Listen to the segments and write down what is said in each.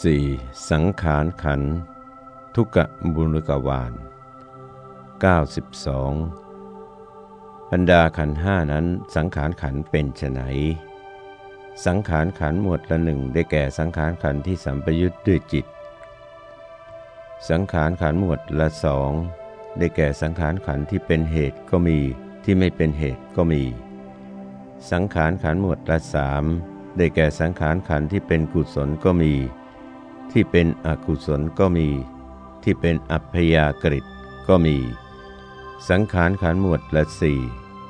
4. สังขารขัน ทุกะบุญกวาล92 บรรดาขันห้านั้นสังขารขันเป็นไฉนสังขารขันหมวดละหนึ่งได้แก่สังขารขันที่สัมปยุทธ์ด้วยจิต สังขารขันหมวดละสองได้แก่สังขารขันที่เป็นเหตุก็มีที่ไม่เป็นเหตุก็มี สังขารขันหมวดละสามได้แก่สังขารขันที่เป็นกุศลก็มี ที่เป็นอกุศลก็มี ที่เป็นอัพยากฤิก็มี สังขารขันหมวดละสี่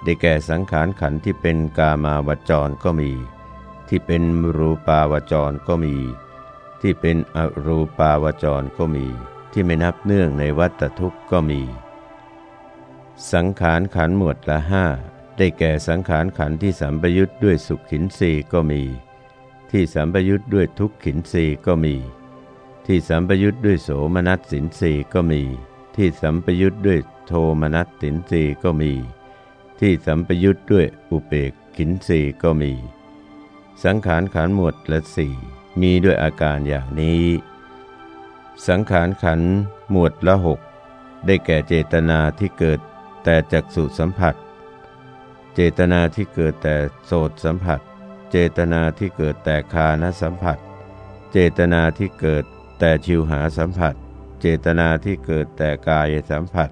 ได้แก่สังขารขันที่เป็นกามาวจรก็มี ที่เป็นรูปาวจรก็มี ที่เป็นอรูปาวจรก็มี ที่ไม่นับเนื่องในวัฏทุกข์ก็มี สังขารขันหมวดละห้าได้แก่สังขารขันที่สัมปยุทธ์ด้วยสุขขินสีก็มี ที่สัมปยุทธ์ด้วยทุกขินสีก็มี ที่สัมปยุทธ์ด้วยโสมนัสสินสีก็มี ที่สัมปยุทธ์ด้วยโทมนัสสินสีก็มี ที่สัมปยุทธ์ด้วยอุเบกขินสีก็มี สังขารขันหมวดละสี่มีด้วยอาการอย่างนี้ สังขารขันหมวดละหกได้แก่เจตนาที่เกิดแต่จักสุสัมผัส เจตนาที่เกิดแต่โสตสัมผัส เจตนาที่เกิดแต่คานสัมผัส เจตนาที่เกิด แต่ชิวหาสัมผัส เจตนาที่เกิดแต่กายสัมผัส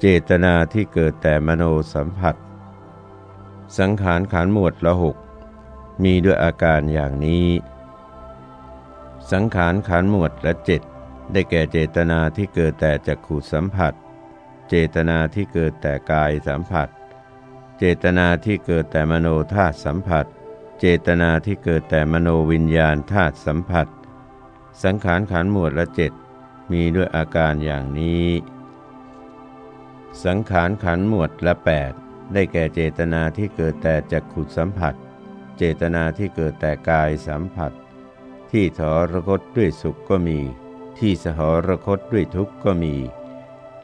เจตนาที่เกิดแต่มโนสัมผัส สังขารขันหมวดละหกมีด้วยอาการอย่างนี้ สังขารขันหมวดละเจ็ดได้แก่เจตนาที่เกิดแต่จักขุสัมผัส เจตนาที่เกิดแต่กายสัมผัส เจตนาที่เกิดแต่มโนธาตุสัมผัส เจตนาที่เกิดแต่มโนวิญญาณธาตุสัมผัส สังขารขันหมวดละเจ็ดมีด้วยอาการอย่างนี้ สังขารขันหมวดละแปดได้แก่เจตนาที่เกิดแต่จักขุดสัมผัส เจตนาที่เกิดแต่กายสัมผัส ที่ถอรคตด้วยสุขก็มี ที่สหรคตด้วยทุกข์ก็มี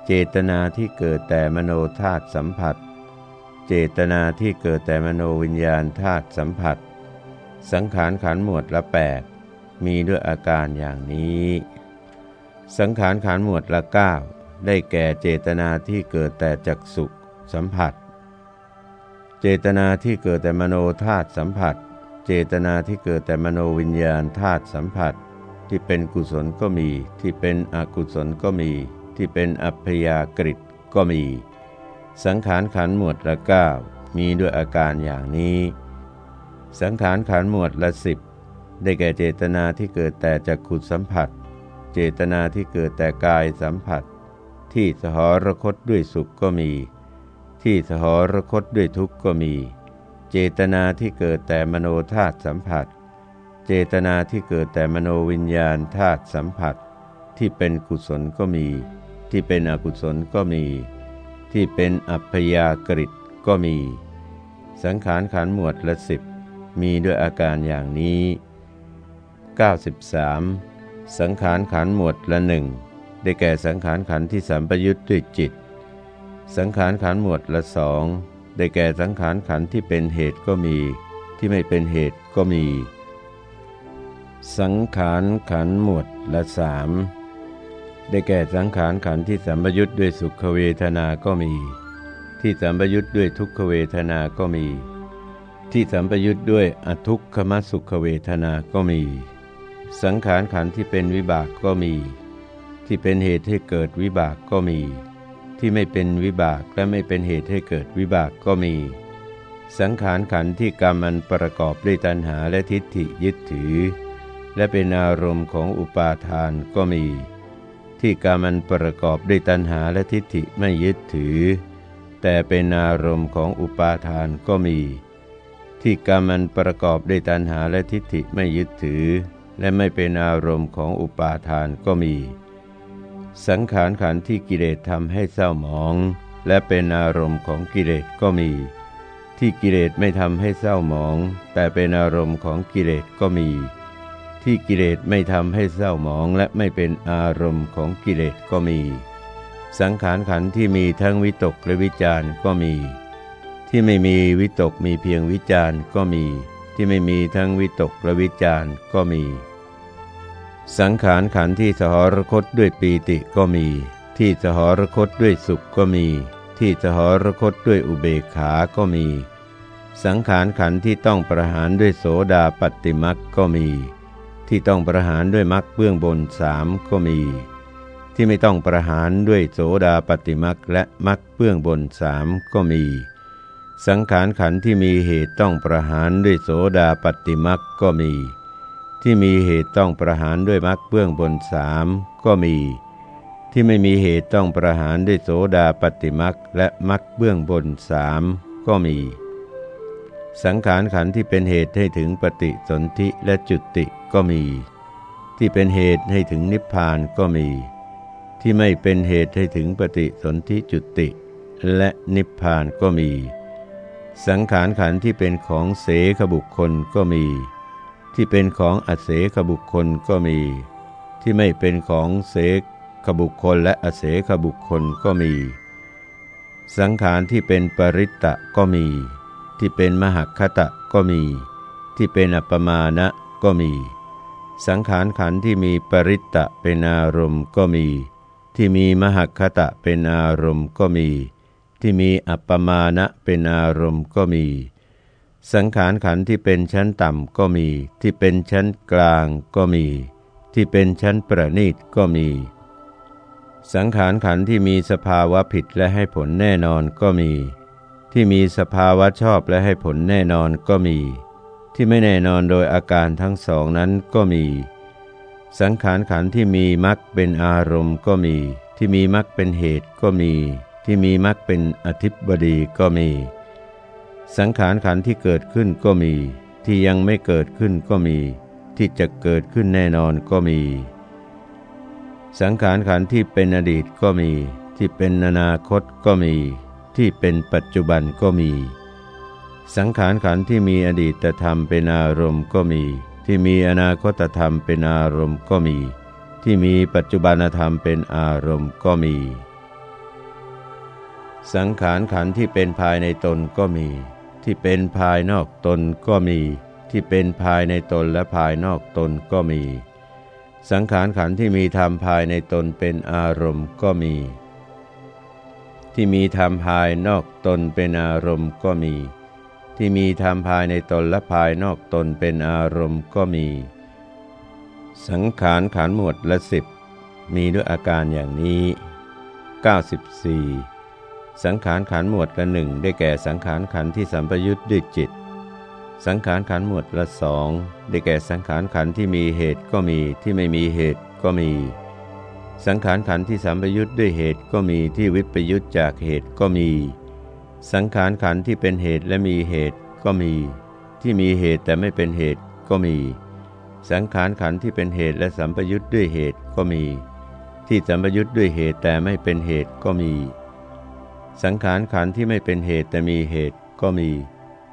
เจตนาที่เกิดแต่มโนธาตุสัมผัส เจตนาที่เกิดแต่มโนวิญญาณธาตุสัมผัส สังขารขันหมวดละแปด มีด้วยอาการอย่างนี้ สังขารขันหมวดละเก้าได้แก่เจตนาที่เกิดแต่จักสุสัมผัส เจตนาที่เกิดแต่มโนธาตุสัมผัส เจตนาที่เกิดแต่มโนวิญญาณธาตุสัมผัส ที่เป็นกุศลก็มี ที่เป็นอกุศลก็มี ที่เป็นอัพยากฤิก็มี สังขารขันหมวดละเก้ามีด้วยอาการอย่างนี้ สังขารขันหมวดละสิบ ได้แก่เจตนาที่เกิดแต่จักขุดสัมผัส เจตนาที่เกิดแต่กายสัมผัส ที่สหรคตด้วยสุขก็มี ที่สหรคตด้วยทุกข์ก็มี เจตนาที่เกิดแต่มโนธาตุสัมผัส เจตนาที่เกิดแต่มโนวิญญาณธาตุสัมผัส ที่เป็นกุศลก็มี ที่เป็นอกุศลก็มี ที่เป็นอัพยากฤิก็มี สังขารขันหมวดละสิบมีด้วยอาการอย่างนี้ 93 สังขารขันหมวดละหนึ่งได้แก่สังขารขันที่สัมปยุทธ์ด้วยจิต สังขารขันหมวดละสองได้แก่สังขารขันที่เป็นเหตุก็มี ที่ไม่เป็นเหตุก็มี สังขารขันหมวดละสามได้แก่สังขารขันที่สัมปยุทธ์ด้วยสุขเวทนาก็มี ที่สัมปยุทธ์ด้วยทุกขเวทนาก็มี ที่สัมปยุทธ์ด้วยอทุกขมสุขเวทนาก็มี สังขารขันที่เป็นวิบากก็มี ที่เป็นเหตุให้เกิดวิบากก็มี ที่ไม่เป็นวิบากและไม่เป็นเหตุให้เกิดวิบากก็มี สังขารขันที่กรรมันประกอบด้วยตัณหาและทิฏฐิยึดถือ และเป็นอารมณ์ของอุปาทานก็มี ที่กามันประกอบด้วยตัณหาและทิฏฐิไม่ยึดถือ แต่เป็นอารมณ์ของอุปาทานก็มี ที่กามันประกอบด้วยตัณหาและทิฏฐิไม่ยึดถือ และไม่เป็นอารมณ์ของอุปาทานก็มี สังขารขันที่กิเลสทำให้เศร้าหมอง และเป็นอารมณ์ของกิเลสก็มี ที่กิเลสไม่ทำให้เศร้าหมอง แต่เป็นอารมณ์ของกิเลสก็มี ที่กิเลสไม่ทำให้เศร้าหมองและไม่เป็นอารมณ์ของกิเลสก็มี สังขารขันที่มีทั้งวิตกและวิจารณ์ก็มี ที่ไม่มีวิตกมีเพียงวิจารณ์ก็มี ที่ไม่มีทั้งวิตกและวิจารณ์ก็มี สังขารขันที่สหรคตด้วยปีติก็มี ที่สหรคตด้วยสุขก็มี ที่สหรคตด้วยอุเบกขาก็มี สังขารขันที่ต้องประหารด้วยโสดาปฏิมักก็มี ที่ต้องประหารด้วยมักเบื้องบนสามก็มี ที่ไม่ต้องประหารด้วยโสดาปฏิมักและมักเบื้องบนสามก็มี สังขารขันที่มีเหตุต้องประหารด้วยโสดาปฏิมักก็มี ที่มีเหตุต้องประหารด้วยมรรคเบื้องบนสามก็มี ที่ไม่มีเหตุต้องประหารด้วยโสดาปฏิมรรคและมรรคเบื้องบนสามก็มี สังขารขันที่เป็นเหตุให้ถึงปฏิสนธิและจุติก็มี ที่เป็นเหตุให้ถึงนิพพานก็มี ที่ไม่เป็นเหตุให้ถึงปฏิสนธิจุติ และนิพพานก็มี สังขารขันที่เป็นของเสขบุคคลก็มี ที่เป็นของอเสขบุคคลก็มี ที่ไม่เป็นของเสขบุคคลและอเสขบุคคลก็มี สังขารที่เป็นปริตตะก็มี ที่เป็นมหคตะก็มี ที่เป็นอัปมาณะก็มี สังขารขันที่มีปริตตะเป็นอารมณ์ก็มี ที่มีมหคตะเป็นอารมณ์ก็มี ที่มีอัปปมาณะเป็นอารมณ์ก็มี สังขารขันที่เป็นชั้นต่ำก็มี ที่เป็นชั้นกลางก็มี ที่เป็นชั้นประณีตก็มี สังขารขันที่มีสภาวะผิดและให้ผลแน่นอนก็มี ที่มีสภาวะชอบและให้ผลแน่นอนก็มี ที่ไม่แน่นอนโดยอาการทั้งสองนั้นก็มี สังขารขันที่มีมรรคเป็นอารมณ์ก็มี ที่มีมรรคเป็นเหตุก็มี ที่มีมรรคเป็นอธิบดีก็มี สังขารขันที่เกิดขึ้นก็มี ที่ยังไม่เกิดขึ้นก็มี ที่จะเกิดขึ้นแน่นอนก็มี สังขารขันที่เป็นอดีตก็มี ที่เป็นอนาคตก็มี ที่เป็นปัจจุบันก็มี สังขารขันที่มีอดีตธรรมเป็นอารมณ์ก็มี ที่มีอนาคตธรรมเป็นอารมณ์ก็มี ที่มีปัจจุบันธรรมเป็นอารมณ์ก็มี สังขารขันที่เป็นภายในตนก็มี ที่เป็นภายนอกตนก็มี ที่เป็นภายในตนและภายนอกตนก็มี สังขารขันที่มีธรรมภายในตนเป็นอารมณ์ก็มี ที่มีธรรมภายนอกตนเป็นอารมณ์ก็มี ที่มีธรรมภายในตนและภายนอกตนเป็นอารมณ์ก็มี สังขารขันหมวดละสิบมีด้วยอาการอย่างนี้ 94 สังขารขันหมวดละหนึ่งได้แก่สังขารขันที่สัมปยุทธ์ด้วยจิต สังขารขันหมวดละสองได้แก่สังขารขันที่มีเหตุก็มีที่ไม่มีเหตุก็มี สังขารขันที่สัมปยุทธ์ด้วยเหตุก็มีที่วิปยุทธ์จากเหตุก็มี สังขารขันที่เป็นเหตุและมีเหตุก็มี ที่มีเหตุแต่ไม่เป็นเหตุก็มี สังขารขันที่เป็นเหตุและสัมปยุทธ์ด้วยเหตุก็มี ที่สัมปยุทธ์ด้วยเหตุแต่ไม่เป็นเหตุก็มี สังขารขันที่ไม่เป็นเหตุแต่มีเหตุก็มี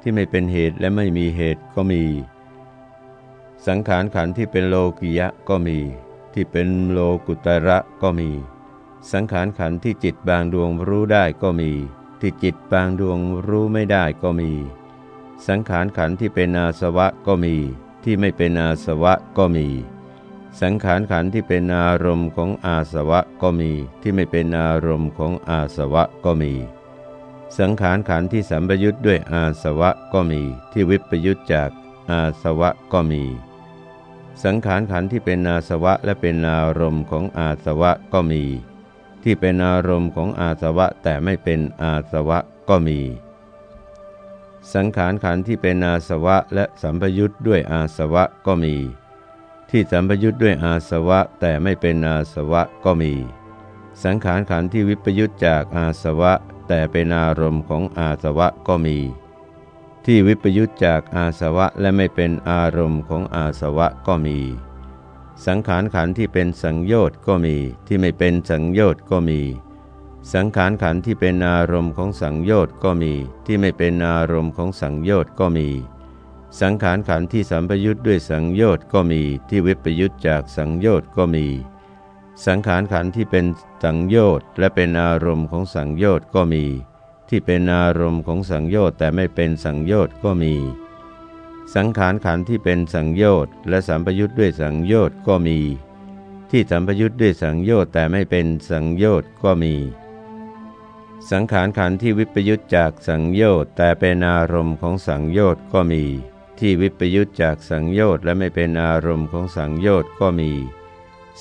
ที่ไม่เป็นเหตุและไม่มีเหตุก็มี สังขารขันที่เป็นโลกิยะก็มี ที่เป็นโลกุตระก็มี สังขารขันที่จิตบางดวงรู้ได้ก็มี ที่จิตบางดวงรู้ไม่ได้ก็มี สังขารขันที่เป็นอาสวะก็มี ที่ไม่เป็นอาสวะก็มี สังขารขันที่เป็นอารมณ์ของอาสวะก็มี ที่ไม่เป็นอารมณ์ของอาสวะก็มี สังขารขันที่สัมปยุทธ์ด้วยอาสวะก็มี ที่วิปยุทธจากอาสวะก็มี สังขารขันที่เป็นอาสวะและเป็นอารมณ์ของอาสวะก็มี ที่เป็นอารมณ์ของอาสวะแต่ไม่เป็นอาสวะก็มี สังขารขันที่เป็นอาสวะและสัมปยุทธ์ด้วยอาสวะก็มี ที่สัมปยุทธ์ด้วยอาสวะแต่ไม่เป็นอาสวะก็มี สังขารขันธ์ที่วิปยุทธจากอาสวะ แต่เป็นอารมณ์ของอาสวะก็มี ที่วิปยุทธจากอาสวะและไม่เป็นอารมณ์ของอาสวะก็มี สังขารขันธ์ที่เป็นสังโยชน์ก็มี ที่ไม่เป็นสังโยชน์ก็มี สังขารขันธ์ที่เป็นอารมณ์ของสังโยชน์ก็มี ที่ไม่เป็นอารมณ์ของสังโยชน์ก็มี สังขารขันธ์ที่สัมปยุทธ์ด้วยสังโยชน์ก็มีที่วิปยุทธ์จากสังโยชน์ก็มี สังขารขันธ์ที่เป็นสังโยชน์และเป็นอารมณ์ของสังโยชน์ก็มี ที่เป็นอารมณ์ของสังโยชน์แต่ไม่เป็นสังโยชน์ก็มี สังขารขันธ์ที่เป็นสังโยชน์และสัมปยุทธ์ด้วยสังโยชน์ก็มี ที่สัมปยุทธ์ด้วยสังโยชน์แต่ไม่เป็นสังโยชน์ก็มีสังขารขันธ์ที่วิปยุทธจากสังโยชน์แต่เป็นอารมณ์ของสังโยชน์ก็มี ที่วิปยุทธจากสังโยชน์และไม่เป็นอารมณ์ของสังโยชน์ก็มี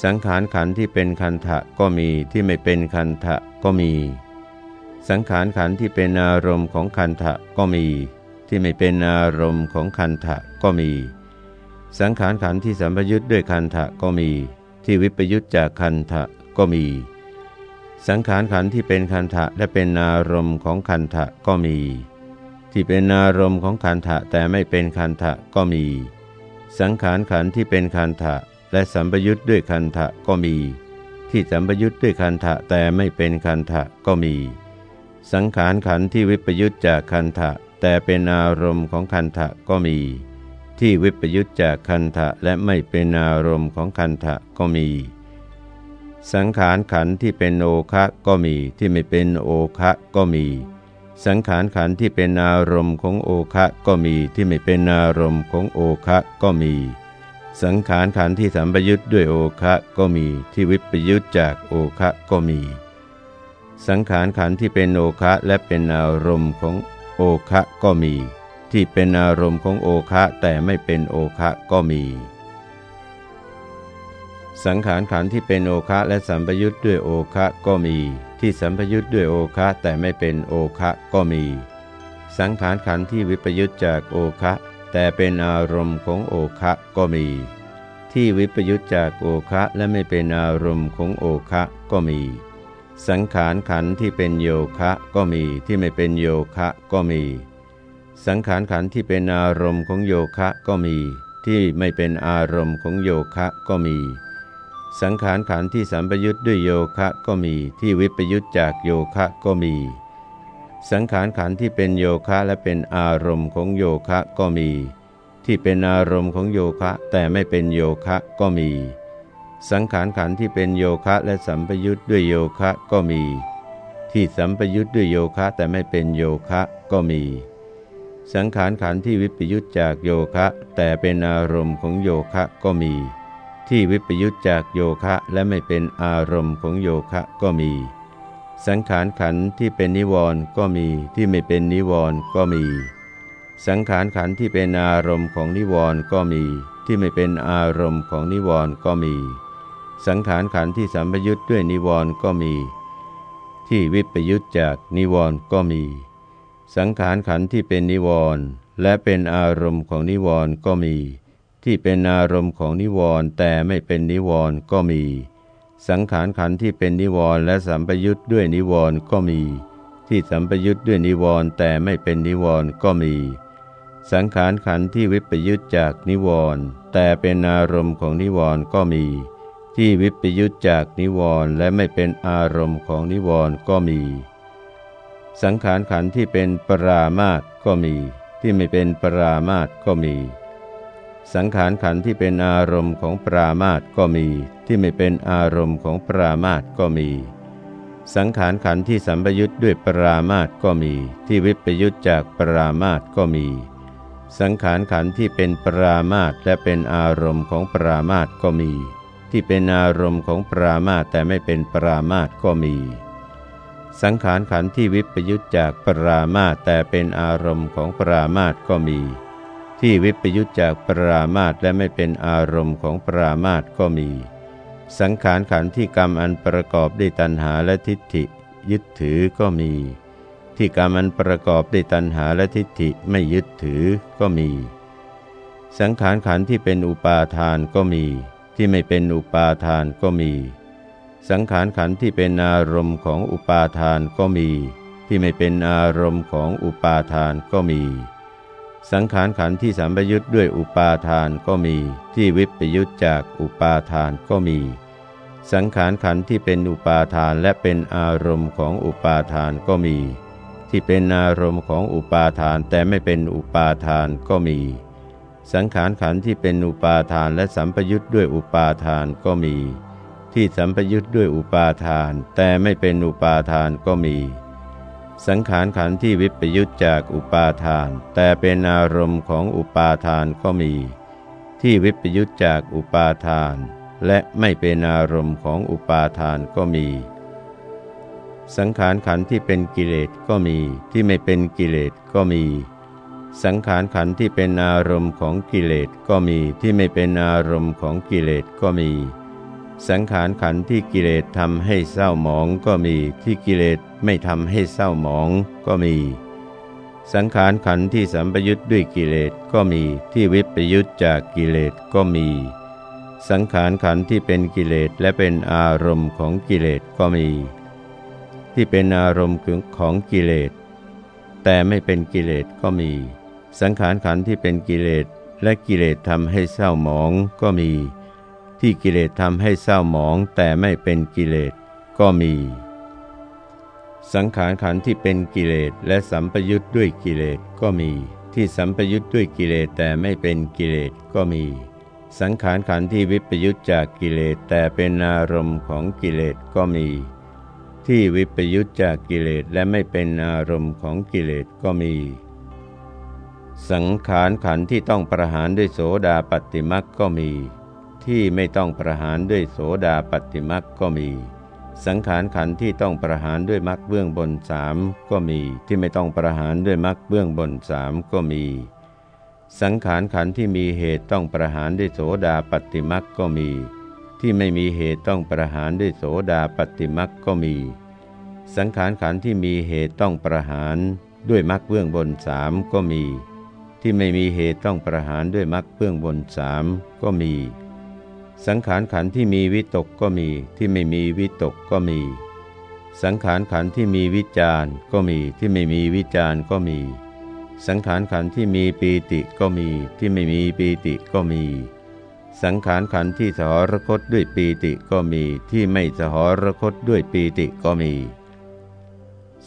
สังขารขันที่เป็นคันทะก็มีที่ไม่เป็นคันทะก็มี สังขารขันที่เป็นอารมณ์ของคันทะก็มี ที่ไม่เป็นอารมณ์ของคันทะก็มี สังขารขันที่สัมปยุทธด้วยคันทะก็มี ที่วิปยุตจากคันทะก็มี สังขารขันที่เป็นคันทะและเป็นอารมณ์ของคันทะก็มี ที่เป็นอารมณ์ของคันทะแต่ไม่เป็นคันทะก็มี สังขารขันที่เป็นคันทะและสัมปยุตด้วยคันทะก็มี ที่สัมปยุตด้วยคันทะแต่ไม่เป็นคันทะก็มี สังขารขันที่วิปยุตจากคันทะแต่เป็นอารมณ์ของคันทะก็มี ที่วิปยุตจากคันทะและไม่เป็นอารมณ์ของคันทะก็มี สังขารขันที่เป็นโอคะก็มี ที่ไม่เป็นโอคะก็มี สังขารขันที่เป็นอารมณ์ของโอคะก็มีที่ไม่เป็นอารมณ์ของโอคะก็มี สังขารขันที่สัมปยุตด้วยโอคะก็มีที่วิปยุตจากโอคะก็มี สังขารขันที่เป็นโอคะและเป็นอารมณ์ของโอคะก็มี ที่เป็นอารมณ์ของโอคะแต่ไม่เป็นโอคะก็มี สังขารขันธ์ที่เป็นโอคะและสัมปยุทธ์ด้วยโอคะก็มี ที่สัมปยุทธ์ด้วยโอคะแต่ไม่เป็นโอคะก็มี สังขารขันธ์ที่วิปยุทธ์จากโอคะแต่เป็นอารมณ์ของโอคะก็มี ที่วิปยุทธ์จากโอคะและไม่เป็นอารมณ์ของโอคะก็มี สังขารขันธ์ที่เป็นโยคะก็มีที่ไม่เป็นโยคะก็มี สังขารขันธ์ที่เป็นอารมณ์ของโยคะก็มี ที่ไม่เป็นอารมณ์ของโยคะก็มี สังขารขันธ์ที่สัมปยุทธ์ด้วยโยคะก็มีที่วิปยุทธจากโยคะก็มี สังขารขันธ์ที่เป็นโยคะและเป็นอารมณ์ของโยคะก็มี ที่เป็นอารมณ์ของโยคะแต่ไม่เป็นโยคะก็มี สังขารขันธ์ที่เป็นโยคะและสัมปยุทธ์ด้วยโยคะก็มี ที่สัมปยุทธ์ด้วยโยคะแต่ไม่เป็นโยคะก็มี สังขารขันธ์ที่วิปยุตจากโยคะแต่เป็นอารมณ์ของโยคะก็มี ที่วิปยุตจากโยคะและไม่เป็นอารมณ์ของโยคะก็มี สังขารขันที่เป็นนิวรณ์ก็มีที่ไม่เป็นนิวรณ์ก็มี สังขารขันที่เป็นอารมณ์ของนิวรณ์ก็มี ที่ไม่เป็นอารมณ์ของนิวรณ์ก็มี สังขารขันที่สัมปยุตด้วยนิวรณ์ก็มี ที่วิปยุตจากนิวรณ์ก็มี สังขารขันที่เป็นนิวรณ์และเป็นอารมณ์ของนิวรณ์ก็มี ที่เป็นอารมณ์ของนิวรณ์แต่ไม่เป็นนิวรณ์ก็มี สังขารขันที่เป็นนิวรณ์และสัมปยุทธ์ด้วยนิวรณ์ก็มี ที่สัมปยุทธ์ด้วยนิวรณ์แต่ไม่เป็นนิวรณ์ก็มี สังขารขันที่วิปยุทธจากนิวรณ์แต่เป็นอารมณ์ของนิวรณ์ก็มี ที่วิปยุทธจากนิวรณ์และไม่เป็นอารมณ์ของนิวรณ์ก็มี สังขารขันที่เป็นปรามาตก็มี ที่ไม่เป็นปรามาตก็มี สังขารขันที่เป็นอารมณ์ของปรามาตก็มี ที่ไม่เป็นอารมณ์ของปรามาตก็มี สังขารขันที่สัมปยุทธ์ด้วยปรามาตก็มี ที่วิปยุทธจากปรามาตก็มี สังขารขันที่เป็นปรามาตและเป็นอารมณ์ของปรามาตก็มี ที่เป็นอารมณ์ของปรามาตแต่ไม่เป็นปรามาตก็มี สังขารขันที่วิปยุตจากปรามาตแต่เป็นอารมณ์ของปรามาตก็มี ที่วิปยุตจากปรามาตและไม่เป็นอารมณ์ของปรามาตก็มี สังขารขันธ์ที่กรรมอันประกอบด้วยตัณหาและทิฏฐิ ยึดถือก็มี ที่กรรมอันประกอบด้วยตัณหาและทิฏฐิไม่ยึดถือก็มี สังขารขันธ์ที่เป็นอุปาทานก็มี ที่ไม่เป็นอุปาทานก็มี สังขารขันธ์ที่เป็นอารมณ์ของอุปาทานก็มี ที่ไม่เป็นอารมณ์ของอุปาทานก็มี สังขารขันธ์ที่สัมปยุทธ์ด้วยอุปาทานก็มี ที่วิปยุทธจากอุปาทานก็มี สังขารขันธ์ที่เป็นอุปาทานและเป็นอารมณ์ของอุปาทานก็มี ที่เป็นอารมณ์ของอุปาทานแต่ไม่เป็นอุปาทานก็มี สังขารขันธ์ที่เป็นอุปาทานและสัมปยุทธ์ด้วยอุปาทานก็มี ที่สัมปยุทธ์ด้วยอุปาทาน แต่ไม่เป็นอุปาทานก็มี สังขารขันธ์ที่วิปยุทธจากอุปาทาน แต่เป็นอารมณ์ของอุปาทานก็มี ที่วิปยุทธจากอุปาทาน และไม่เป็นอารมณ์ของอุปาทานก็มี สังขารขันธ์ที่เป็นกิเลสก็มี ที่ไม่เป็นกิเลสก็มี สังขารขันธ์ที่เป็นอารมณ์ของกิเลสก็มี ที่ไม่เป็นอารมณ์ของกิเลสก็มี สังขารขันที่กิเลสทำให้เศร้าหมองก็มีที่กิเลสไม่ทำให้เศร้าหมองก็มี สังขารขันที่สัมปยุทธ์ด้วยกิเลสก็มีที่วิปยุทธ์จากกิเลสก็มี สังขารขันที่เป็นกิเลสและเป็นอารมณ์ของกิเลสก็มี ที่เป็นอารมณ์ของกิเลสแต่ไม่เป็นกิเลสก็มี สังขารขันที่เป็นกิเลสและกิเลสทำให้เศร้าหมองก็มี ที่กิเลสทำให้เศร้าหมองแต่ไม่เป็นกิเลสก็มี สังขารขันธ์ที่เป็นกิเลสและสัมปยุทธ์ด้วยกิเลสก็มี ที่สัมปยุทธ์ด้วยกิเลสแต่ไม่เป็นกิเลสก็มี สังขารขันธ์ที่วิปยุตจากกิเลสแต่เป็นอารมณ์ของกิเลสก็มี ที่วิปยุตจากกิเลสและไม่เป็นอารมณ์ของกิเลสก็มีสังขารขันที่ต้องประหารด้วยโสดาปฏิมักก็มี ที่ไม่ต้องประหารด้วยโสดาปฏิมักก็มี สังขารขันที่ต้องประหารด้วยมักเบื้องบนสามก็มี ที่ไม่ต้องประหารด้วยมักเบื้องบนสามก็มี สังขารขันที่มีเหตุต้องประหารด้วยโสดาปฏิมักก็มี ที่ไม่มีเหตุต้องประหารด้วยโสดาปฏิมักก็มี สังขารขันที่มีเหตุต้องประหารด้วยมักเบื้องบนสามก็มี ที่ไม่มีเหตุต้องประหารด้วยมักเบื้องบนสามก็มี สังขารขันที่มีวิตกก็มีที่ไม่มีวิตกก็มี สังขารขันที่มีวิจารก็มีที่ไม่มีวิจารก็มี สังขารขันที่มีปีติก็มีที่ไม่มีปีติก็มี สังขารขันที่สหรคตด้วยปีติก็มีที่ไม่สหรคตด้วยปีติก็มี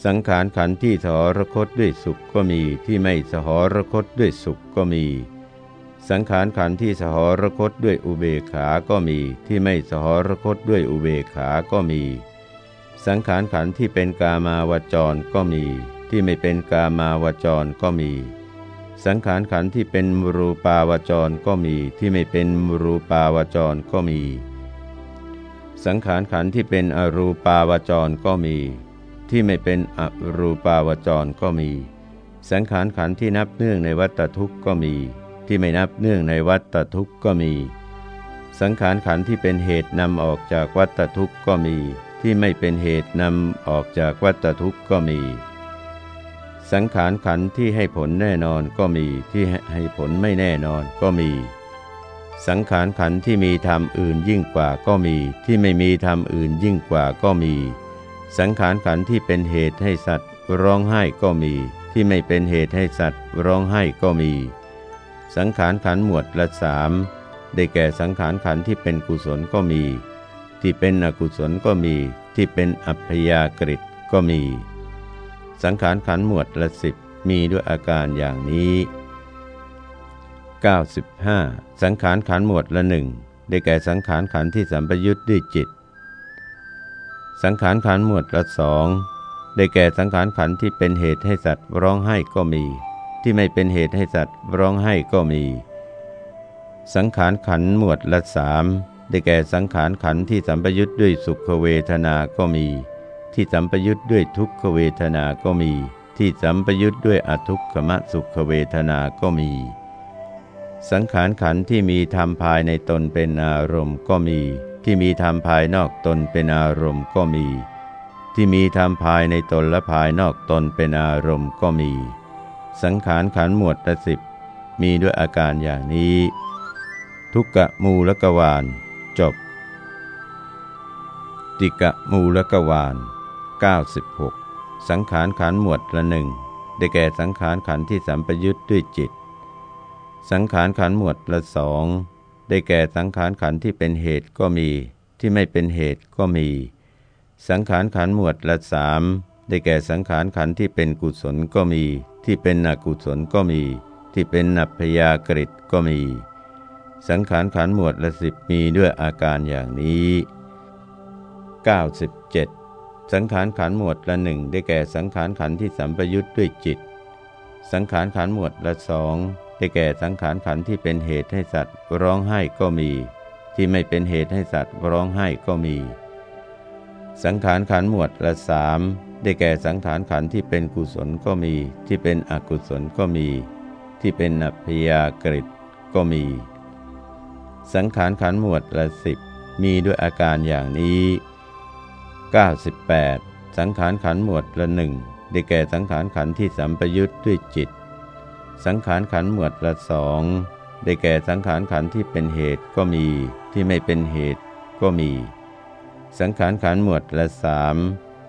สังขารขันที่สหรคตด้วยสุขก็มีที่ไม่สหรคตด้วยสุขก็มี สังขารขันธ์ที่สหรคตด้วยอุเบกขาก็มี ที่ไม่สหรคตด้วยอุเบกขาก็มี สังขารขันธ์ที่เป็นกามาวจรก็มี ที่ไม่เป็นกามาวจรก็มี สังขารขันธ์ที่เป็นมรูปาวจรก็มี ที่ไม่เป็นมรูปาวจรก็มี สังขารขันธ์ที่เป็นอรูปาวจรก็มี ที่ไม่เป็นอรูปาวจรก็มี สังขารขันธ์ที่นับเนื่องในวัตทุกข์ก็มี ที่ไม่นับเนื่องในวัตทุกข์ก็มี สังขารขันธ์ที่เป็นเหตุนำออกจากวัตทุกข์ก็มี ที่ไม่เป็นเหตุนำออกจากวัตทุกข์ก็มี สังขารขันที่ให้ผลแน่นอนก็มีที่ให้ผลไม่แน่นอนก็มี สังขารขันที่มีธรรมอื่นยิ่งกว่าก็มี ที่ไม่มีธรรมอื่นยิ่งกว่าก็มี สังขารขันที่เป็นเหตุให้สัตว์ร้องไห้ก็มี ที่ไม่เป็นเหตุให้สัตว์ร้องไห้ก็มี สังขารขันหมวดละสามได้แก่สังขารขันที่เป็นกุศลก็มี ที่เป็นอกุศลก็มี ที่เป็นอัพยากฤิก็มี สังขารขันหมวดละสิบมีด้วยอาการอย่างนี้ 95. สังขารขันหมวดละหนึ่งได้แก่สังขารขันที่สัมปยุทธ์ด้วยจิต สังขารขันหมวดละสองได้แก่สังขารขันที่เป็นเหตุให้สัตว์ร้องไห้ก็มี ที่ไม่เป็นเหตุให้สัตว์ร้องไห้ก็มี สังขารขันหมวดละสามได้แก่สังขารขันที่สัมปยุทธ์ด้วยสุขเวทนาก็มี ที่สัมปยุทธ์ด้วยทุกขเวทนาก็มี ที่สัมปยุทธ์ด้วยอทุกขมสุขเวทนาก็มี สังขารขันที่มีธรรมภายในตนเป็นอารมณ์ก็มี ที่มีธรรมภายนอกตนเป็นอารมณ์ก็มี ที่มีธรรมภายในตนและภายนอกตนเป็นอารมณ์ก็มี สังขารขันหมวดละสิบมีด้วยอาการอย่างนี้ ทุกกะมูลกวานจบ ติกะมูลกวาน96 สังขารขันหมวดละหนึ่งได้แก่สังขารขันที่สัมปยุทธ์ด้วยจิต สังขารขันหมวดละสองได้แก่สังขารขันที่เป็นเหตุก็มี ที่ไม่เป็นเหตุก็มี สังขารขันหมวดละสาม ได้แก่สังขารขันที่เป็นกุศลก็มี ที่เป็นอกุศลก็มี ที่เป็นนัพยากฤิก็มี สังขารขันหมวดละสิบมีด้วยอาการอย่างนี้ 97 สังขารขันหมวดละหนึ่งได้แก่สังขารขันที่สัมปยุทธ์ด้วยจิต สังขารขันหมวดละสองได้แก่สังขารขันที่เป็นเหตุให้สัตว์ร้องไห้ก็มีทที่ไม่เป็นเหตุให้สัตว์ร้องไห้ก็มี สังขารขันหมวดละสาม ได้แก่สังขารขันที่เป็นกุศลก็มี ที่เป็นอกุศลก็มี ที่เป็นอัพยากฤิก็มี สังขารขันหมวดละสิบมีด้วยอาการอย่างนี้ 98 สังขารขันหมวดละหนึ่งได้แก่สังขารขันที่สัมปยุทธ์ด้วยจิต สังขารขันหมวดละสองได้แก่สังขารขันที่เป็นเหตุก็มี ที่ไม่เป็นเหตุก็มี สังขารขันหมวดละสาม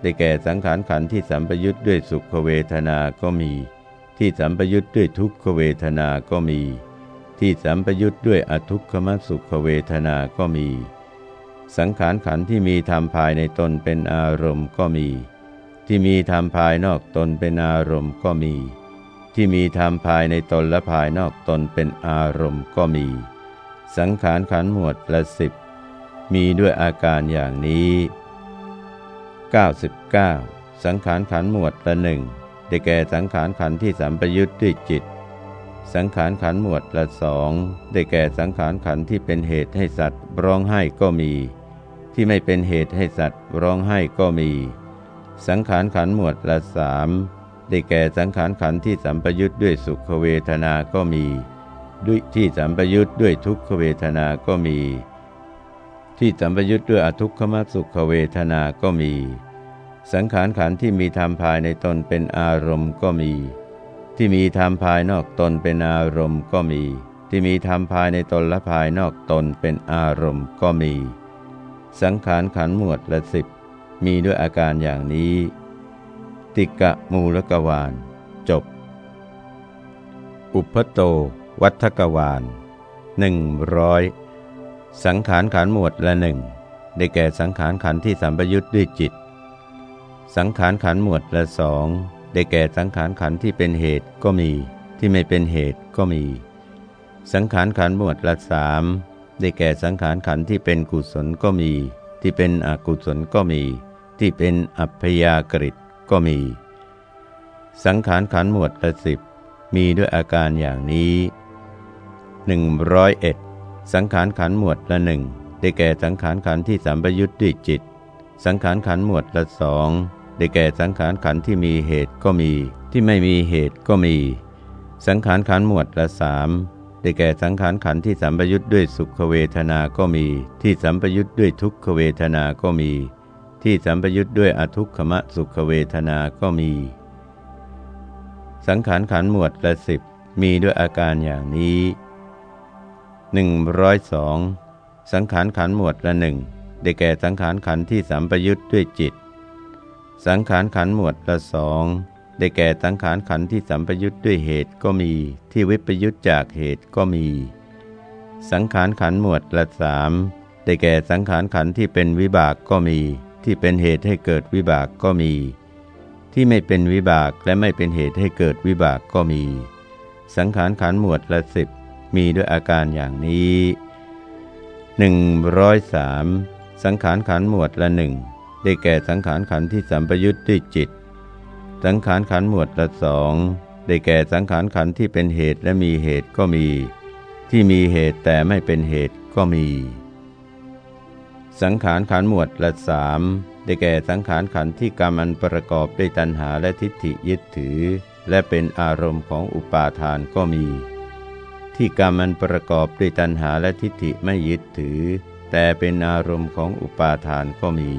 ได้แก่สังขารขันที่สัมปยุทธ์ด้วยสุขเวทนา ก็มี ที่สัมปยุทธ์ด้วยทุกขเวทนา ก็มี ที่สัมปยุทธ์ด้วยอทุกขมสุขเวทนา ก็มี สังขารขันที่มีธรรมภายในตนเป็นอารมณ์ก็มี ที่มีธรรมภายนอกตนเป็นอารมณ์ก็มี ที่มีธรรมภายในตนและภายนอกตนเป็นอารมณ์ก็มี สังขารขันหมวดละสิบมีด้วยอาการอย่างนี้ 99 สังขารขันหมวดละหนึ่งได้แก่สังขารขันที่สัมปยุทธ์ด้วยจิต สังขารขันหมวดละสองได้แก่สังขารขันที่เป็นเหตุให้สัตว์ร้องไห้ก็มี ที่ไม่เป็นเหตุให้สัตว์ร้องไห้ก็มี สังขารขันหมวดละสามได้แก่สังขารขันที่สัมปยุทธ์ด้วยสุขเวทนาก็มี ด้วยที่สัมปยุทธ์ด้วยทุกขเวทนาก็มี ที่สัมปยุทธ์ด้วยอทุกขมสุขเวทนาก็มี สังขารขันที่มีธรรมภายในตนเป็นอารมณ์ก็มี ที่มีธรรมภายนอกตนเป็นอารมณ์ก็มี ที่มีธรรมภายในตนและภายนอกตนเป็นอารมณ์ก็มี สังขารขันหมวดละสิบมีด้วยอาการอย่างนี้ ติกะมูลกวาลจบ อุปโต วัฏกวาลหนึ่งร้อย สังขารขันหมวดละหนึ่งได้แก่สังขารขันที่สัมปยุทธ์ด้วยจิต สังขารขันหมวดละสองได้แก่สังขารขันที่เป็นเหตุก็มี ที่ไม่เป็นเหตุก็มี สังขารขันหมวดละสามได้แก่สังขารขันที่เป็นกุศลก็มี ที่เป็นอกุศลก็มี ที่เป็นอัพยากฤิก็มี สังขารขันหมวดละสิบมีด้วยอาการอย่างนี้หนึ่งร้อยเอ็ด สังขารขันหมวดละหนึ่งได้แก่สังขารขันที่สัมปยุทธ์ด้วยจิต สังขารขันหมวดละสองได้แก่สังขารขันที่มีเหตุก็มี ที่ไม่มีเหตุก็มี สังขารขันหมวดละสามได้แก่สังขารขันที่สัมปยุทธ์ด้วยสุขเวทนาก็มี ที่สัมปยุทธ์ด้วยทุกขเวทนาก็มี ที่สัมปยุทธ์ด้วยอทุกขมะสุขเวทนาก็มี สังขารขันหมวดละสิบมีด้วยอาการอย่างนี้ 102 สังขารขันหมวดละหนึ่งได้แก่สังขารขันที่สัมปยุทธ์ด้วยจิต สังขารขันหมวดละสองได้แก่สังขารขันที่สัมปยุทธ์ด้วยเหตุก็มี ที่วิปยุทธจากเหตุก็มี สังขารขันหมวดละสามได้แก่สังขารขันที่เป็นวิบากก็มี ที่เป็นเหตุให้เกิดวิบากก็มี ที่ไม่เป็นวิบากและไม่เป็นเหตุให้เกิดวิบากก็มี สังขารขันหมวดละสิบ มีด้วยอาการอย่างนี้ 103 สังขารขันหมวดละหนึ่งได้แก่สังขารขันที่สัมปยุทธ์ด้วยจิต สังขารขันหมวดละสองได้แก่สังขารขันที่เป็นเหตุและมีเหตุก็มี ที่มีเหตุแต่ไม่เป็นเหตุก็มี สังขารขันหมวดละสามได้แก่สังขารขันที่กรรมอันประกอบด้วยตัณหาและทิฏฐิยึดถือ และเป็นอารมณ์ของอุปาทานก็มี ที่กรรมมันประกอบด้วยตัณหาและทิฏฐิไม่ยึดถือ แต่เป็นอารมณ์ของอุปาทานก็มี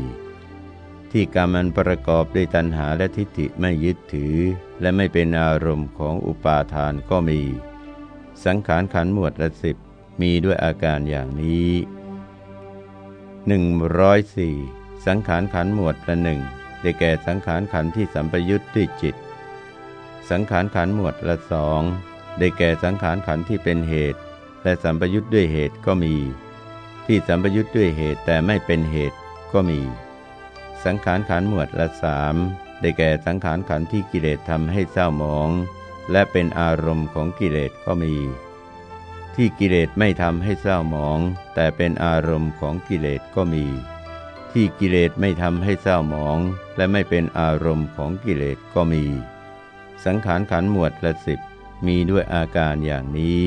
ที่กรรมมันประกอบด้วยตัณหาและทิฏฐิไม่ยึดถือ และไม่เป็นอารมณ์ของอุปาทานก็มี สังขารขันหมวดละสิบมีด้วยอาการอย่างนี้104 สังขารขันหมวดละหนึ่งได้แก่สังขารขันที่สัมปยุทธ์ด้วยจิต สังขารขันหมวดละสอง ได้แก่สังขารขันธ์ที่เป็นเหตุ และสัมปยุทธ์ด้วยเหตุก็มี ที่สัมปยุทธ์ด้วยเหตุแต่ไม่เป็นเหตุก็มี สังขารขันธ์หมวดละสามได้แก่สังขารขันธ์ที่กิเลสทำให้เศร้าหมอง และเป็นอารมณ์ของกิเลสก็มี ที่กิเลสไม่ทำให้เศร้าหมอง แต่เป็นอารมณ์ของกิเลสก็มี ที่กิเลสไม่ทำให้เศร้าหมอง และไม่เป็นอารมณ์ของกิเลสก็มี สังขารขันธ์หมวดละสิบ มีด้วยอาการอย่างนี้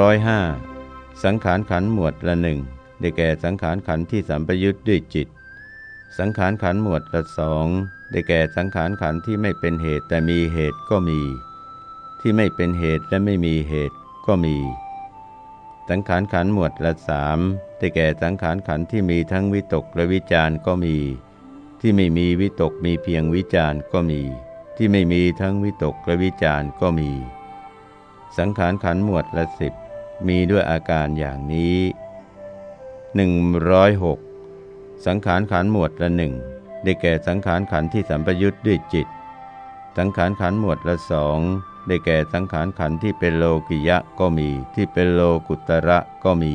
105 สังขารขันหมวดละหนึ่งได้แก่สังขารขันที่สัมปยุทธ์ด้วยจิต สังขารขันหมวดละสองได้แก่สังขารขันที่ไม่เป็นเหตุแต่มีเหตุก็มี ที่ไม่เป็นเหตุและไม่มีเหตุก็มี สังขารขันหมวดละสามได้แก่สังขารขันที่มีทั้งวิตกและวิจารก็มี ที่ไม่มีวิตกมีเพียงวิจารก็มี ที่ไม่มีทั้งวิตกและวิจารก็มี สังขารขันหมวดละสิบมีด้วยอาการอย่างนี้ 106 สังขารขันหมวดละหนึ่งได้แก่สังขารขันที่สัมปยุทธ์ด้วยจิต สังขารขันหมวดละสองได้แก่สังขารขันที่เป็นโลกิยะก็มี ที่เป็นโลกุตระก็มี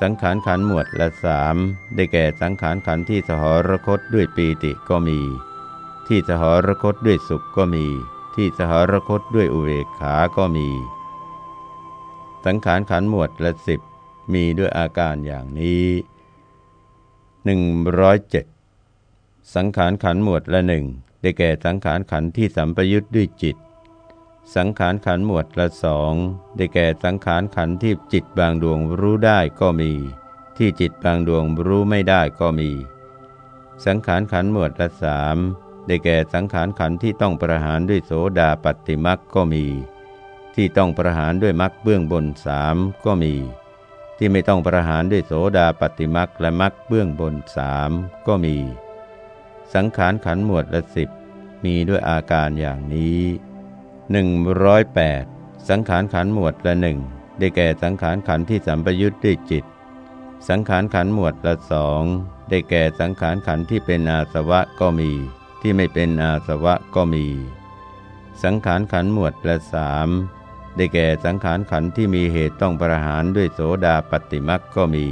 สังขารขันหมวดละสามได้แก่สังขารขันที่สหรคตด้วยปีติก็มี ที่สหรคตด้วยสุขก็มี ที่สหรคตด้วยอุเบกขาก็มี สังขารขันหมวดละสิบมีด้วยอาการอย่างนี้107สังขารขันหมวดละหนึ่งได้แก่สังขารขันที่สัมปยุทธ์ด้วยจิต สังขารขันหมวดละสองได้แก่สังขารขันที่จิตบางดวงรู้ได้ก็มี ที่จิตบางดวงรู้ไม่ได้ก็มี สังขารขันหมวดละสาม ได้แก่สังขารขันที่ต้องประหารด้วยโสดาปฏิมักก็มี ที่ต้องประหารด้วยมักเบื้องบนสามก็มี ที่ไม่ต้องประหารด้วยโสดาปฏิมักและมักเบื้องบนสามก็มี สังขารขันหมวดละสิบมีด้วยอาการอย่างนี้ 108 สังขารขันหมวดละหนึ่งได้แก่สังขารขันที่สัมปยุทธ์ด้วยจิต สังขารขันหมวดละสองได้แก่สังขารขันที่เป็นอาสวะก็มี ที่ไม่เป็นอาสวะก็มี สังขารขันหมวดละสามได้แก่สังขารขันที่มีเหตุต้องประหารด้วยโสดาปฏิมักก็มี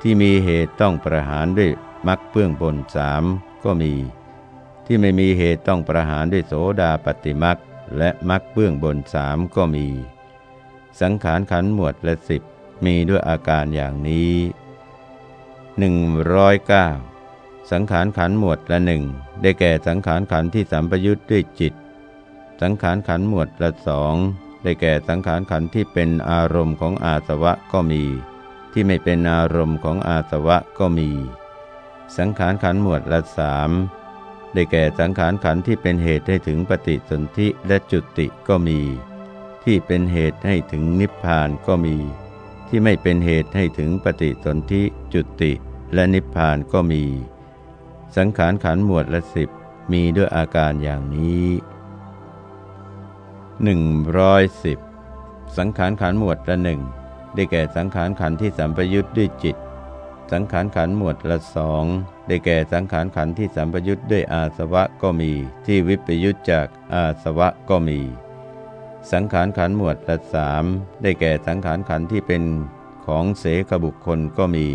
ที่มีเหตุต้องประหารด้วยมักเปื้องบนสามก็มี ที่ไม่มีเหตุต้องประหารด้วยโสดาปฏิมักและมักเบื้องบนสามก็มี สังขารขันหมวดละสิบมีด้วยอาการอย่างนี้หนึ่งร้อยเก้า สังขารขันหมวดละหนึ่งได้แก่สังขารขันที่สัมปยุทธ์ด้วยจิต สังขารขันหมวดละสองได้แก่สังขารขันที่เป็นอารมณ์ของอาสวะก็มี ที่ไม่เป็นอารมณ์ของอาสวะก็มี สังขารขันหมวดละสามได้แก่สังขารขันที่เป็นเหตุให้ถึงปฏิสนธิและจุติก็มี ที่เป็นเหตุให้ถึงนิพพานก็มี ที่ไม่เป็นเหตุให้ถึงปฏิสนธิจุติและนิพพานก็มี สังขารขันหมวดละสิบมีด้วยอาการอย่างนี้ 110 สังขารขันหมวดละหนึ่งได้แก่สังขารขันที่สัมปยุทธ์ด้วยจิต สังขารขันหมวดละสองได้แก่สังขารขันที่สัมปยุทธ์ด้วยอาสวะก็มี ที่วิปยุทธจากอาสวะก็มี สังขารขันหมวดละสามได้แก่สังขารขันที่เป็นของเสขบุคคลก็มี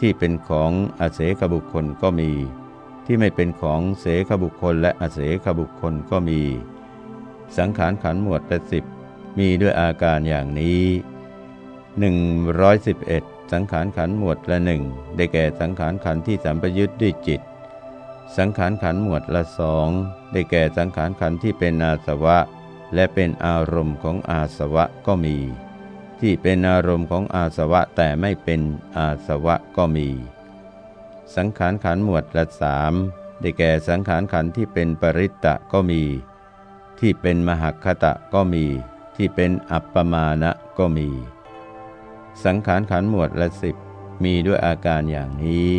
ที่เป็นของอาเสขบุคคลก็มี ที่ไม่เป็นของเสขบุคคลและอเสขบุคคลก็มี สังขารขันหมวดละสิบมีด้วยอาการอย่างนี้ 111 สังขารขันหมวดละหนึ่งได้แก่สังขารขันที่สัมปยุทธ์ด้วยจิต สังขารขันหมวดละสองได้แก่สังขารขันที่เป็นอาสวะ และเป็นอารมณ์ของอาสวะก็มี ที่เป็นอารมณ์ของอาสวะแต่ไม่เป็นอาสวะก็มี สังขารขันหมวดละสามได้แก่สังขารขันที่เป็นปริตตะก็มี ที่เป็นมหคตะก็มี ที่เป็นอัปปมาณะก็มี สังขารขันหมวดละสิบมีด้วยอาการอย่างนี้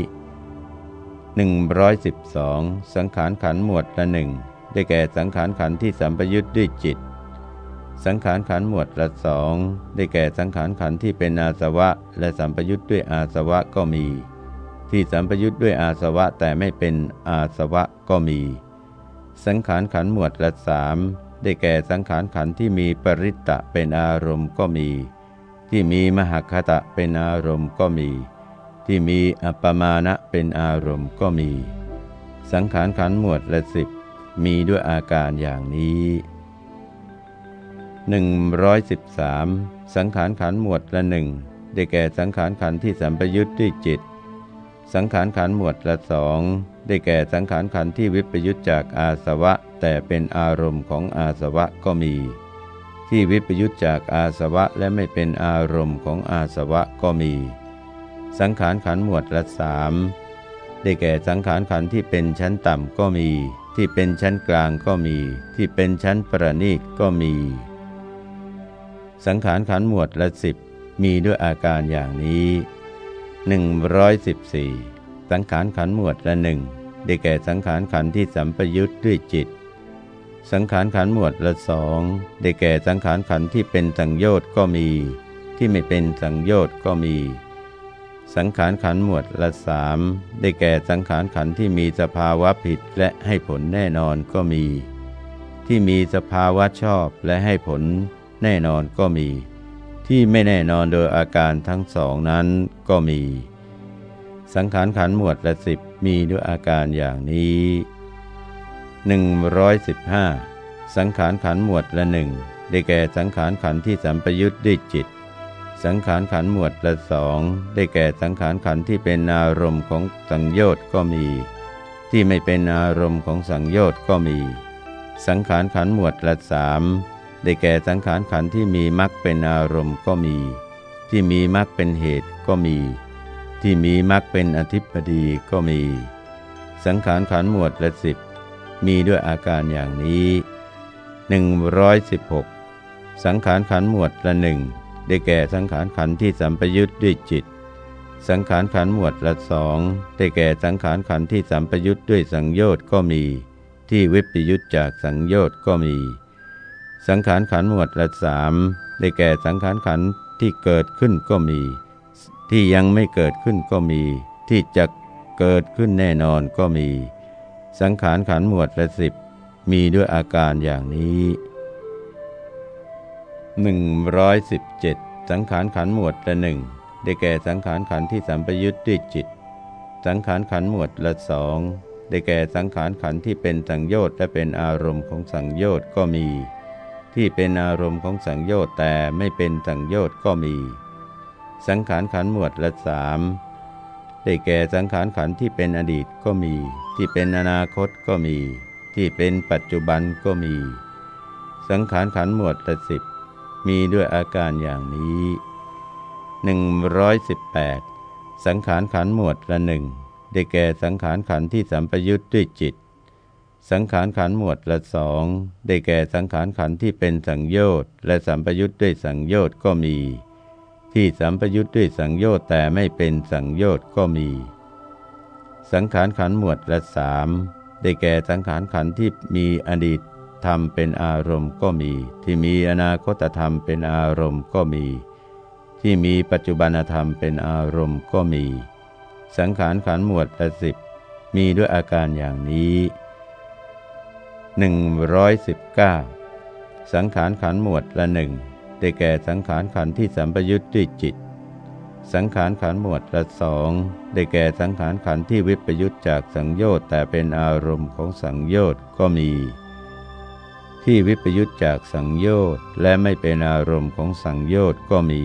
112 สังขารขันหมวดละหนึ่งได้แก่สังขารขันที่สัมปยุทธ์ด้วยจิต สังขารขันหมวดละสองได้แก่สังขารขันที่เป็นอาสวะ และสัมปยุทธ์ด้วยอาสวะก็มี ที่สัมปยุทธ์ด้วยอาสวะแต่ไม่เป็นอาสวะก็มี สังขารขันหมวดละสามได้แก่สังขารขันที่มีปริตตะเป็นอารมณ์ก็มี ที่มีมหคตะเป็นอารมณ์ก็มี ที่มีอัปมาณะเป็นอารมณ์ก็มี สังขารขันหมวดละสิบมีด้วยอาการอย่างนี้ 113 สังขารขันหมวดละหนึ่งได้แก่สังขารขันที่สัมปยุทธ์ด้วยจิต สังขารขันหมวดละสองได้แก่สังขารขันที่วิปยุตจากอาสวะ แต่เป็นอารมณ์ของอาสวะก็มี ที่วิปยุตจากอาสวะและไม่เป็นอารมณ์ของอาสวะก็มี สังขารขันหมวดละสามได้แก่สังขารขันที่เป็นชั้นต่ำก็มี ที่เป็นชั้นกลางก็มี ที่เป็นชั้นประณีตก็มี สังขารขันหมวดละสิบมีด้วยอาการอย่างนี้ 114 สังขารขันหมวดละหนึ่งได้แก่สังขารขันที่สัมปยุทธ์ด้วยจิต สังขารขันหมวดละสองได้แก่สังขารขันที่เป็นสังโยชน์ก็มี ที่ไม่เป็นสังโยชน์ก็มี สังขารขันหมวดละสามได้แก่สังขารขันที่มีสภาวะผิดและให้ผลแน่นอนก็มี ที่มีสภาวะชอบและให้ผลแน่นอนก็มี ที่ไม่แน่นอนโดยอาการทั้งสองนั้นก็มี สังขารขันหมวดละสิบมีด้วยอาการอย่างนี้ 115 สังขารขันหมวดละหนึ่งได้แก่สังขารขันที่สัมปยุทธ์ด้วยจิต สังขารขันหมวดละสองได้แก่สังขารขันที่เป็นอารมณ์ของสังโยชน์ก็มี ที่ไม่เป็นอารมณ์ของสังโยชน์ก็มี สังขารขันหมวดละสาม ได้แก่สังขารขันที่มีมรรคเป็นอารมณ์ก็มี ที่มีมรรคเป็นเหตุก็มี ที่มีมรรคเป็นอธิปดีก็มี สังขารขันหมวดละสิบมีด้วยอาการอย่างนี้ 116 สังขารขันหมวดละหนึ่งได้แก่สังขารขันที่สัมปยุทธ์ด้วยจิต สังขารขันหมวดละสองได้แก่สังขารขันที่สัมปยุทธ์ด้วยสังโยชน์ก็มี ที่วิปยุทธจากสังโยชน์ก็มี สังขารขันหมวดละสามได้แก่สังขารขันที่เกิดขึ้นก็มี ที่ยังไม่เกิดขึ้นก็มี ที่จะเกิดขึ้นแน่นอนก็มี สังขารขันหมวดละสิบมีด้วยอาการอย่างนี้ 117 สังขารขันหมวดละหนึ่งได้แก่สังขารขันที่สัมปยุทธ์ด้วยจิต สังขารขันหมวดละสองได้แก่สังขารขันที่เป็นสังโยชน์และเป็นอารมณ์ของสังโยชน์ก็มี ที่เป็นอารมณ์ของสังโยชน์แต่ไม่เป็นสังโยชน์ก็มี สังขารขันหมวดละสามได้แก่สังขารขันที่เป็นอดีตก็มี ที่เป็นอนาคตก็มี ที่เป็นปัจจุบันก็มี สังขารขันหมวดละสิบมีด้วยอาการอย่างนี้ 118 สังขารขันหมวดละหนึ่งได้แก่สังขารขันที่สัมปยุทธ์ด้วยจิต สังขารขันหมวดละสองได้แก่สังขารขันที่เป็นสังโยชน์และสัมปยุทธ์ด้วยสังโยชน์ก็มี ที่สัมปยุทธ์ด้วยสังโยชน์แต่ไม่เป็นสังโยชน์ก็มี สังขารขันหมวดละสามได้แก่สังขารขันที่มีอดีตธรรมเป็นอารมณ์ก็มี ที่มีอนาคตธรรมเป็นอารมณ์ก็มี ที่มีปัจจุบันธรรมเป็นอารมณ์ก็มี สังขารขันหมวดละสิบมีด้วยอาการอย่างนี้ 119 สังขารขันหมวดละหนึ่งได้แก่สังขารขันที่สัมปยุทธ์ด้วยจิต สังขารขันหมวดละสองได้แก่สังขารขันที่วิปยุทธจากสังโยชน์แต่เป็นอารมณ์ของสังโยชน์ก็มี ที่วิปยุทธจากสังโยชน์และไม่เป็นอารมณ์ของสังโยชน์ก็มี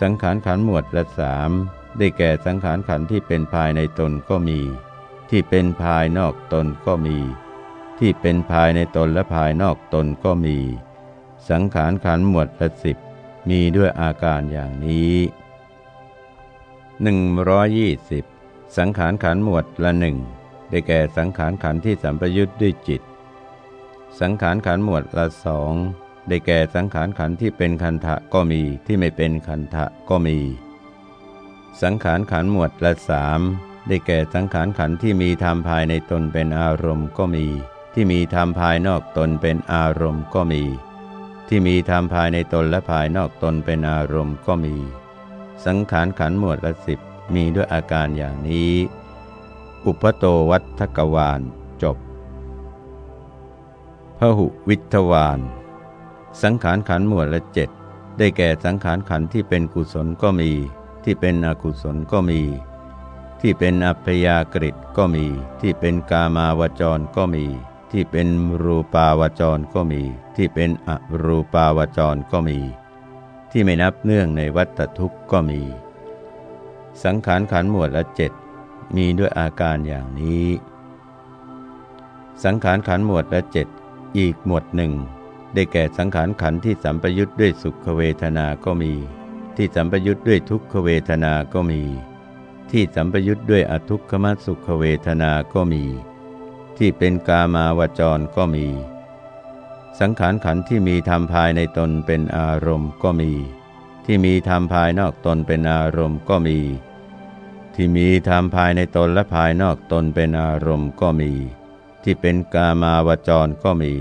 สังขารขันหมวดละสามได้แก่สังขารขันที่เป็นภายในตนก็มี ที่เป็นภายนอกตนก็มี ที่เป็นภายในตนและภายนอกตนก็มี สังขารขันหมวดละสิบมีด้วยอาการอย่างนี้ 120 สังขารขันหมวดละหนึ่งได้แก่สังขารขันที่สัมปยุทธ์ด้วยจิต สังขารขันหมวดละสองได้แก่สังขารขันที่เป็นคันทะก็มีที่ไม่เป็นคันทะก็มี สังขารขันหมวดละสามได้แก่สังขารขันที่มีธรรมภายในตนเป็นอารมณ์ก็มี ที่มีธรรมภายนอกตนเป็นอารมณ์ก็มี ที่มีธรรมภายในตนและภายนอกตนเป็นอารมณ์ก็มี สังขารขันหมวดละสิบมีด้วยอาการอย่างนี้ อุปโตวัฏกวาลจบพหุวิทวานสังขารขันหมวดละเจ็ดได้แก่สังขารขันที่เป็นกุศลก็มี ที่เป็นอกุศลก็มี ที่เป็นอัพยากฤิก็มี ที่เป็นกามาวจรก็มี ที่เป็นรูปาวจรก็มี ที่เป็นอรูปาวจรก็มี ที่ไม่นับเนื่องในวัตทุกข์ก็มี สังขารขันหมวดละเจ็ดมีด้วยอาการอย่างนี้ สังขารขันหมวดละเจ็ดอีกหมวดหนึ่ง ได้แก่สังขารขันที่สัมปยุทธ์ด้วยสุขเวทนาก็มี ที่สัมปยุทธ์ด้วยทุกขเวทนาก็มี ที่สัมปยุทธ์ด้วยอทุกขมสุขเวทนาก็มี ที่เป็นกามาวจรก็มี สังขารขันธ์ที่มีธรรมภายในตนเป็นอารมณ์ก็มี ที่มีธรรมภายนอกตนเป็นอารมณ์ก็มี ที่มีธรรมภายในตนและภายนอกตนเป็นอารมณ์ก็มี ที่เป็นกามาวจรก็มี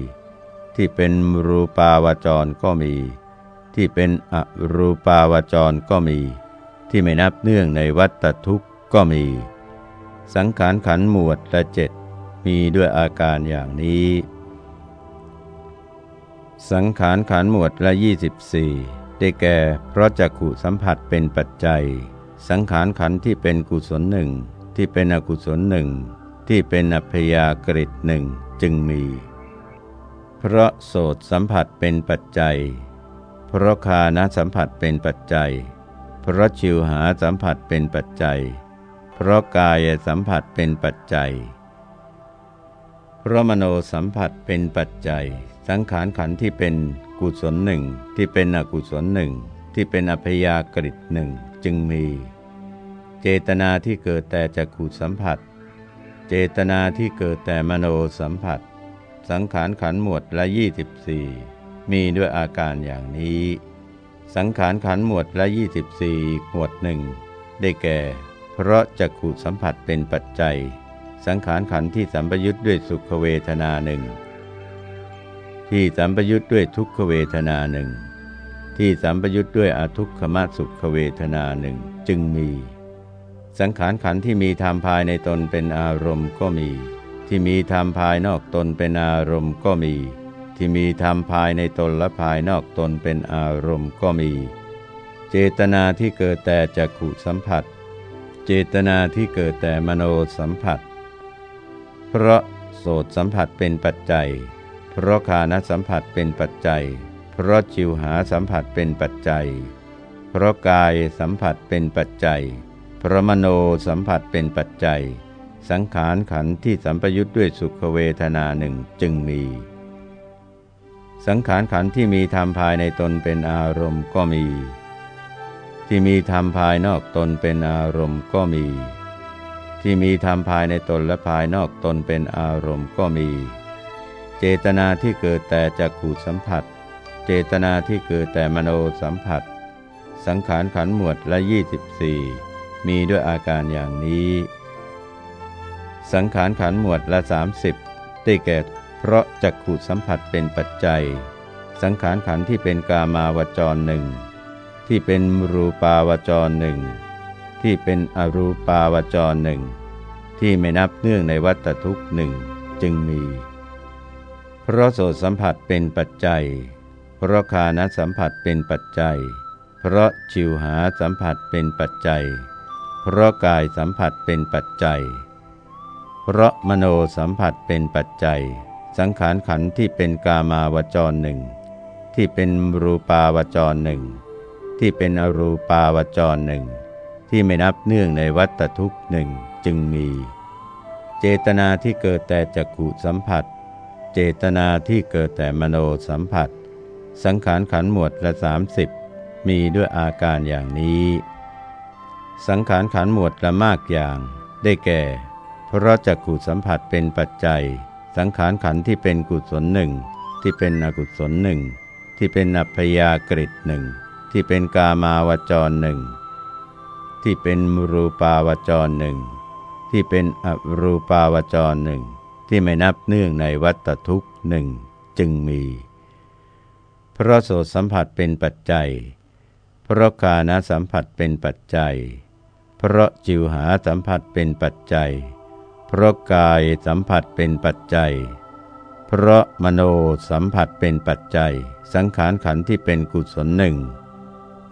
ที่เป็นรูปาวจรก็มี ที่เป็นอรูปาวจรก็มี ที่ไม่นับเนื่องในวัตทุกข์ก็มี สังขารขันหมวดละเจ็ด มีด้วยอาการอย่างนี้ สังขารขันหมวดละยี่สิบสี่ได้แก่เพราะจักขุสัมผัสเป็นปัจจัย สังขารขันที่เป็นกุศลหนึ่งที่เป็นอกุศลหนึ่งที่เป็นอัพยากฤิหนึ่งจึงมี เพราะโสตสัมผัสเป็นปัจจัย เพราะคานสัมผัสเป็นปัจจัย เพราะชิวหาสัมผัสเป็นปัจจัย เพราะกายสัมผัสเป็นปัจจัย พราะมโนสัมผัสเป็นปัจจัย สังขารขันธ์ที่เป็นกุศลหนึ่งที่เป็นอกุศลหนึ่งที่เป็นอัพยากฤิหนึ่งจึงมี เจตนาที่เกิดแต่จักขุสัมผัส เจตนาที่เกิดแต่มโนสัมผัส สังขารขันหมวดละยี่สิบสี่มีด้วยอาการอย่างนี้ สังขารขันหมวดละยี่สิบสี่หมวดหนึ่งได้แก่ เพราะจักขุสัมผัสเป็นปัจจัย สังขารขันที่สัมปยุทธ์ด้วยสุขเวทนาหนึ่ง ที่สัมปยุทธ์ด้วยทุกขเวทนาหนึ่ง ที่สัมปยุทธ์ด้วยอทุกขมสุขเวทนาหนึ่งจึงมี สังขารขันที่มีธรรมภายในตนเป็นอารมณ์ก็มี ที่มีธรรมภายนอกตนเป็นอารมณ์ก็มี ที่มีธรรมภายในตนและภายนอกตนเป็นอารมณ์ก็มี เจตนาที่เกิดแต่จักขุสัมผัส เจตนาที่เกิดแต่มโนสัมผัส เพราะโสตสัมผัสเป็นปัจจัย เพราะคานสัมผัสเป็นปัจจัย เพราะจิวหาสัมผัสเป็นปัจจัย เพราะกายสัมผัสเป็นปัจจัย เพราะมโนสัมผัสเป็นปัจจัย สังขารขันธ์ที่สัมปยุทธ์ด้วยสุขเวทนาหนึ่งจึงมี สังขารขันธ์ที่มีธรรมภายในตนเป็นอารมณ์ก็มี ที่มีธรรมภายนอกตนเป็นอารมณ์ก็มี ที่มีธรรมภายในตนและภายนอกตนเป็นอารมณ์ก็มี เจตนาที่เกิดแต่จากขูดสัมผัส เจตนาที่เกิดแต่มโนสัมผัส สังขารขันหมวดละยี่สิบสี่มีด้วยอาการอย่างนี้ สังขารขันหมวดละสามสิบได้แก่เพราะจักขุสัมผัสเป็นปัจจัย สังขารขันที่เป็นกามาวจรหนึ่งที่เป็นรูปาวจรหนึ่ง ที่เป็นอรูปาวจรหนึ่ง ที่ไม่นับเนื่องในวัตทุกหนึ่งจึงมี เพราะโสสัมผัสเป็นปัจจัย เพราะคานสัมผัสเป็นปัจจัย เพราะชิวหาสัมผัสเป็นปัจจัย เพราะกายสัมผัสเป็นปัจจัย เพราะมโนสัมผัสเป็นปัจจัย สังขารขันธ์ที่เป็นกามาวจรหนึ่งที่เป็นรูปาวจรหนึ่งที่เป็นอรูปาวจรหนึ่ง ที่ไม่นับเนื่องในวัตทุกหนึ่งจึงมี เจตนาที่เกิดแต่จักขุสัมผัส เจตนาที่เกิดแต่มโนสัมผัส สังขารขันหมวดละสามสิบมีด้วยอาการอย่างนี้ สังขารขันหมวดละมากอย่าง ได้แก่ เพราะจักขุสัมผัสเป็นปัจจัย สังขารขันที่เป็นกุศลหนึ่งที่เป็นอกุศลหนึ่งที่เป็นอัพยากฤิหนึ่งที่เป็นกามาวจรหนึ่ง ที่เป็นรูปาวจรหนึ่ง ที่เป็นอรูปาวจรหนึ่ง ที่ไม่นับเนื่องในวัตทุกหนึ่งจึงมี เพราะโสสัมผัสเป็นปัจจัย เพราะกานะสัมผัสเป็นปัจจัย เพราะจิวหาสัมผัสเป็นปัจจัย เพราะกายสัมผัสเป็นปัจจัย เพราะมโนสัมผัสเป็นปัจจัย สังขารขันธ์ที่เป็นกุศลหนึ่ง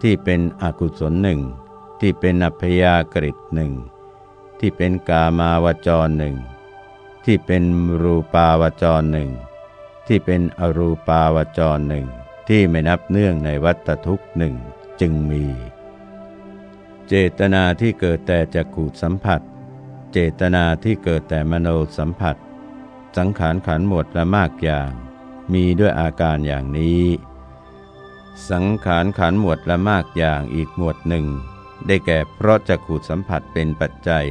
ที่เป็นอกุศลหนึ่ง ที่เป็นอัพยากฤิหนึ่งที่เป็นกามาวจรหนึ่งที่เป็นรูปาวจรหนึ่งที่เป็นอรูปาวจรหนึ่งที่ไม่นับเนื่องในวัตทุกหนึ่งจึงมี เจตนาที่เกิดแต่จากขูสัมผัส เจตนาที่เกิดแต่มโนสัมผัส สังขารขันหมดละมากอย่าง มีด้วยอาการอย่างนี้ สังขารขันหมวดละมากอย่างอีกหมวดหนึ่ง ได้แก่เพราะจักขุสัมผัสเป็นปัจจัย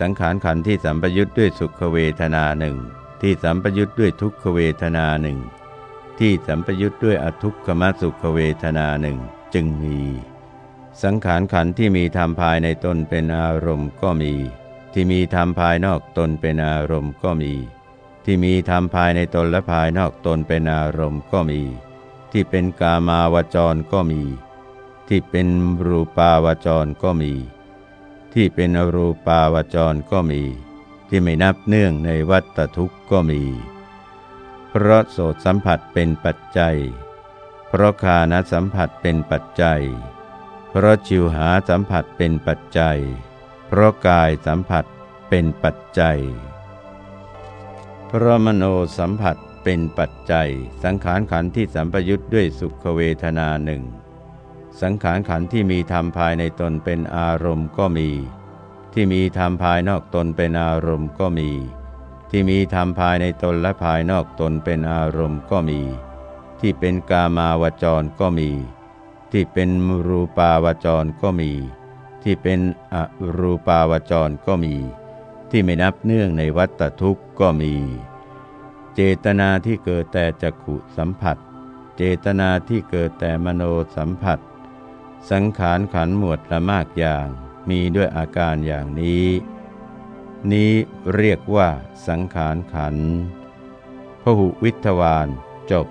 สังขารขันธ์ที่สัมปยุทธ์ด้วยสุขเวทนาหนึ่งที่สัมปยุทธ์ด้วยทุกขเวทนาหนึ่งที่สัมปยุทธ์ด้วยอทุกขมสุขเวทนาหนึ่งจึงมี สังขารขันธ์ที่มีธรรมภายในตนเป็นอารมณ์ก็มี ที่มีธรรมภายนอกตนเป็นอารมณ์ก็มี ที่มีธรรมภายในตนและภายนอกตนเป็นอารมณ์ก็มี ที่เป็นกามาวจรก็มี ที่เป็นรูปาวจรก็มี ที่เป็นอรูปาวจรก็มี ที่ไม่นับเนื่องในวัฏทุกข์ก็มี เพราะโสตสัมผัสเป็นปัจจัย เพราะคานสัมผัสเป็นปัจจัย เพราะจิวหาสัมผัสเป็นปัจจัย เพราะกายสัมผัสเป็นปัจจัย เพราะมโนสัมผัสเป็นปัจจัย สังขารขันธ์ที่สัมปยุทธ์ด้วยสุขเวทนาหนึ่ง สังขารขันธ์ที่มีธรรมภายในตนเป็นอารมณ์ก็มี ที่มีธรรมภายนอกตนเป็นอารมณ์ก็มี ที่มีธรรมภายในตนและภายนอกตนเป็นอารมณ์ก็มี ที่เป็นกามาวจรก็มี ที่เป็นรูปาวจรก็มี ที่เป็นอรูปาวจรก็มี ที่ไม่นับเนื่องในวัฏทุกข์ก็มี เจตนาที่เกิดแต่จักขุสัมผัส เจตนาที่เกิดแต่มโนสัมผัส สังขารขันหมวดละมากอย่างมีด้วยอาการอย่างนี้ นี้เรียกว่าสังขารขันพหุวิทวานจบ